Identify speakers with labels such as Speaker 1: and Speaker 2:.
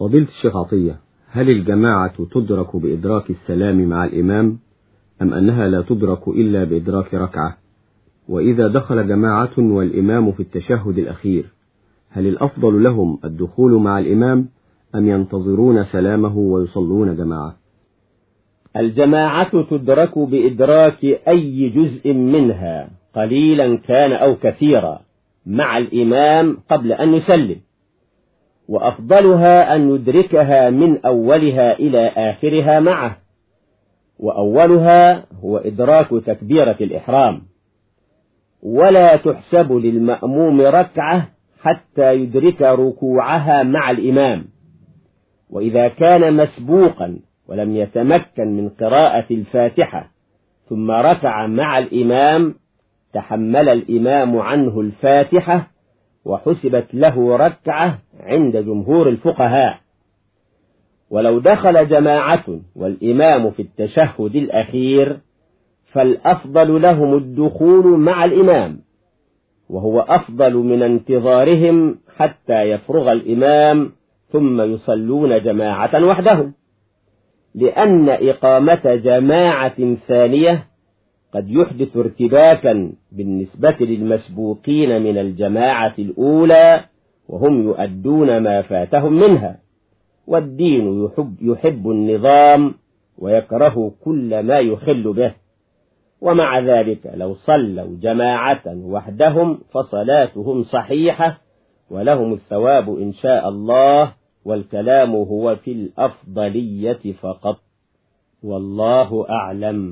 Speaker 1: فضيلة الشيخ عطية هل الجماعة تدرك بإدراك السلام مع الإمام أم أنها لا تدرك إلا بإدراك ركعة؟ وإذا دخل جماعة والإمام في التشهد الأخير هل الأفضل لهم الدخول مع الإمام أم ينتظرون سلامه ويصلون جماعة؟
Speaker 2: الجماعة تدرك بإدراك أي جزء منها قليلا كان أو كثيرا مع الإمام قبل أن يسلم. وأفضلها أن ندركها من أولها إلى آخرها معه. وأولها هو إدراك تكبيرة الإحرام. ولا تحسب للمأموم ركعة حتى يدرك ركوعها مع الإمام. وإذا كان مسبوقا ولم يتمكن من قراءة الفاتحة ثم ركع مع الإمام تحمل الإمام عنه الفاتحة وحسبت له ركعة عند جمهور الفقهاء. ولو دخل جماعة والإمام في التشهد الأخير فالأفضل لهم الدخول مع الإمام وهو أفضل من انتظارهم حتى يفرغ الإمام ثم يصلون جماعة وحدهم. لأن إقامة جماعة ثانية قد يحدث ارتباكا بالنسبة للمسبوقين من الجماعة الأولى وهم يؤدون ما فاتهم منها والدين يحب, يحب النظام ويكره كل ما يخل به. ومع ذلك لو صلوا جماعة وحدهم فصلاتهم صحيحة ولهم الثواب إن شاء الله والكلام هو في الأفضلية فقط. والله أعلم.